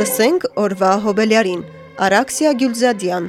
Լսենք օրվա հոբելյարին՝ Արաքսիա Գյուլզադյան։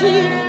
she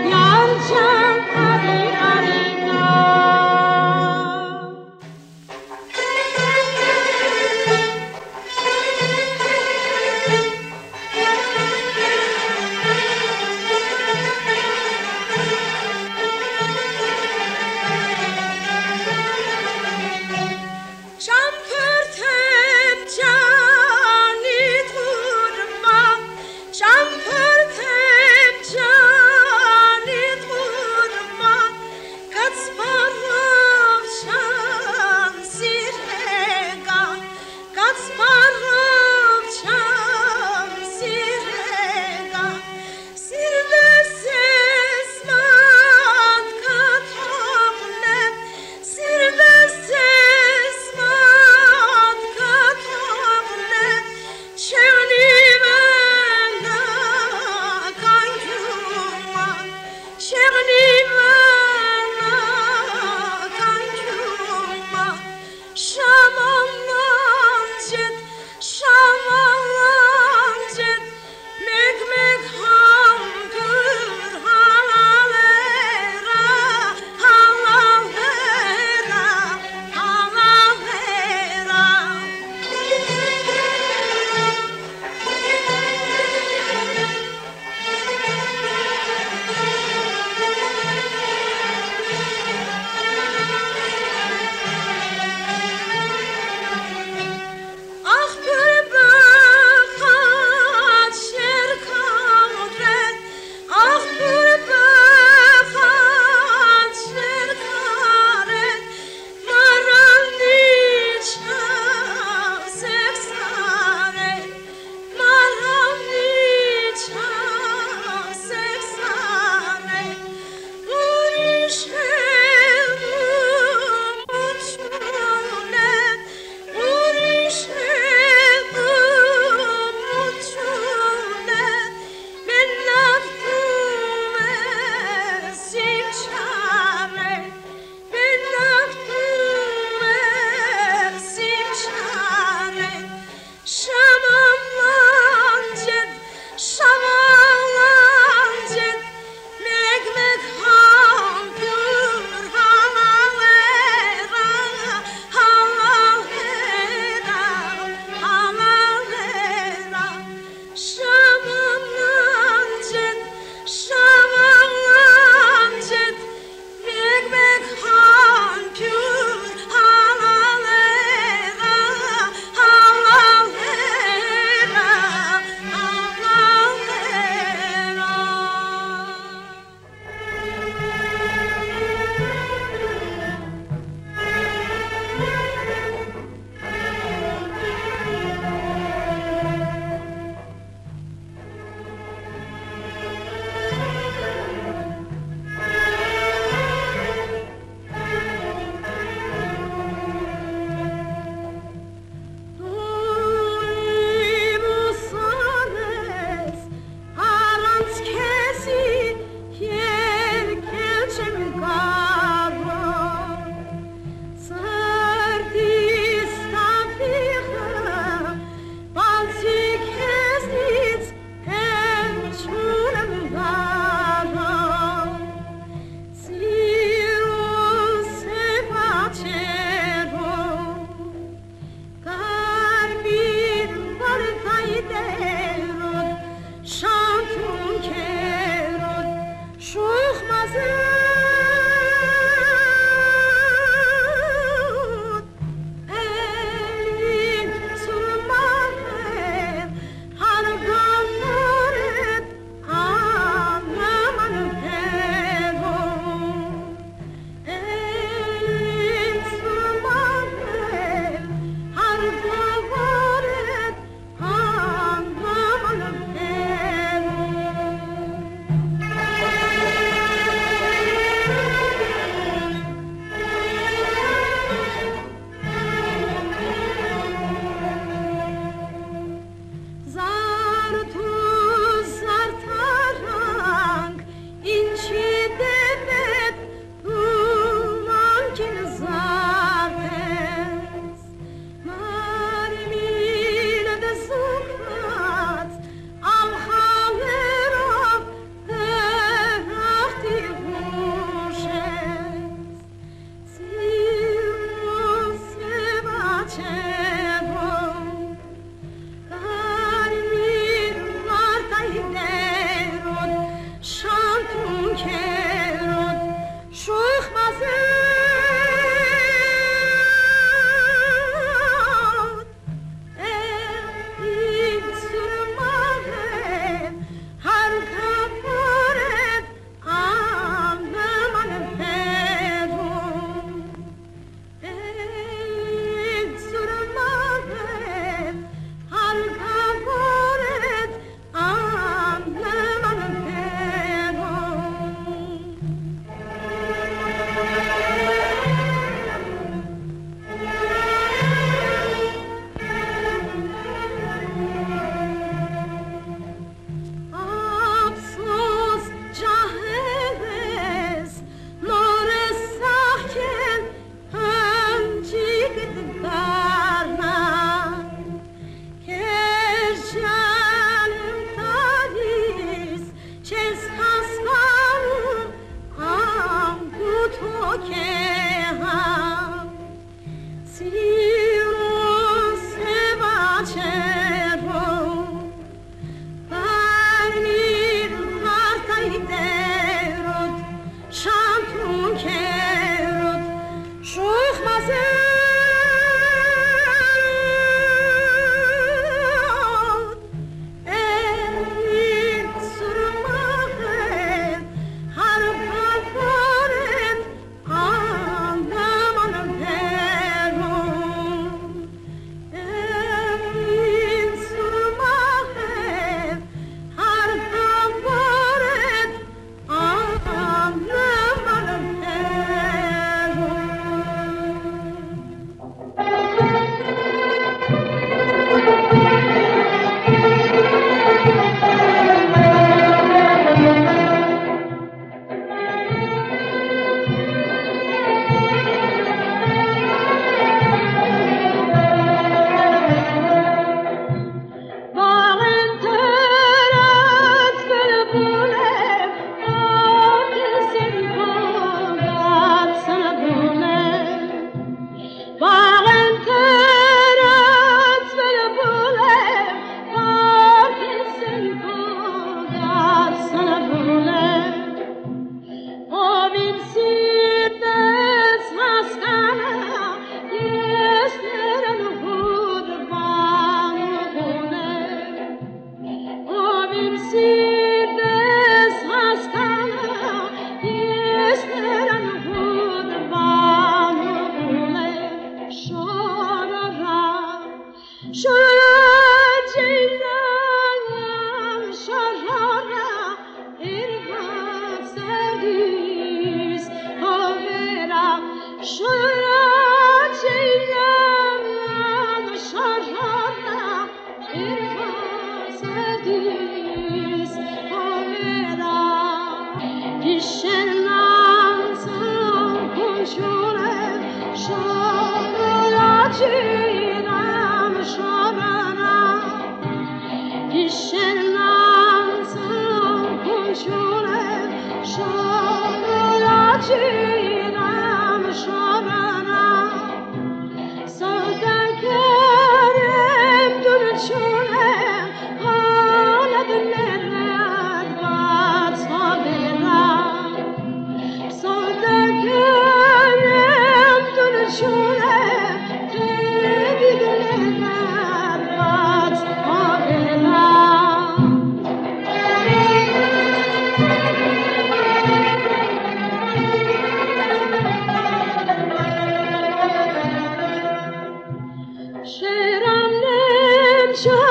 show.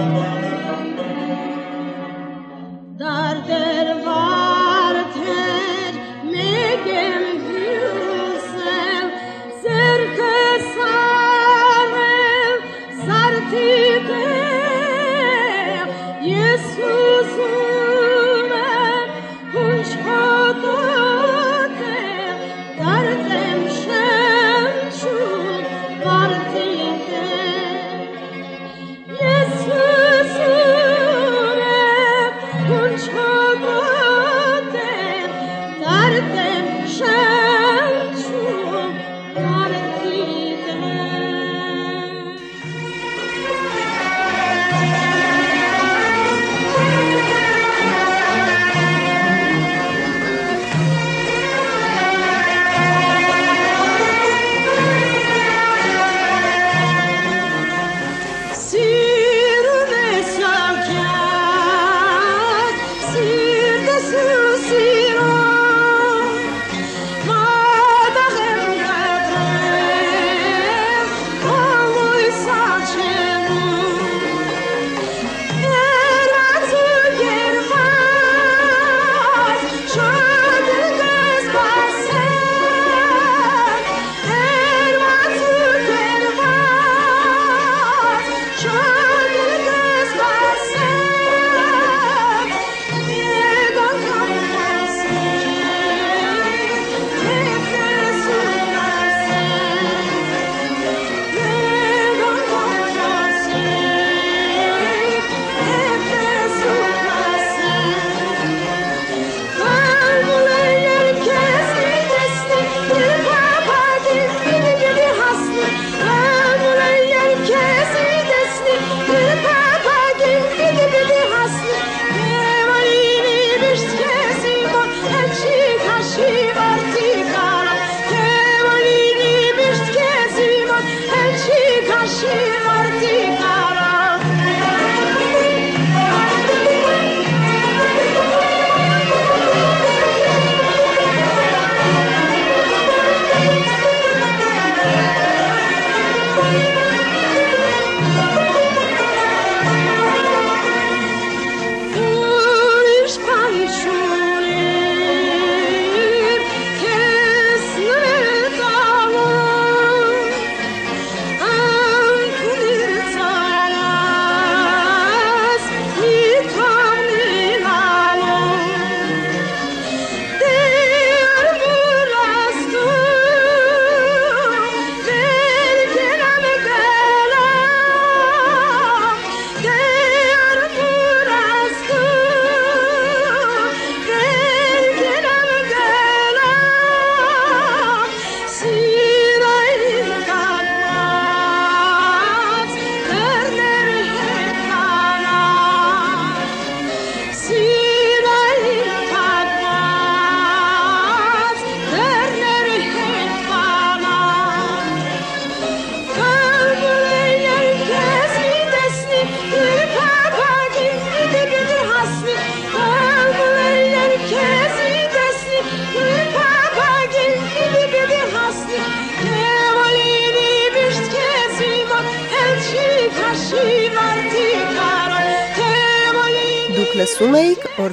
Yeah.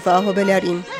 Դուք լսում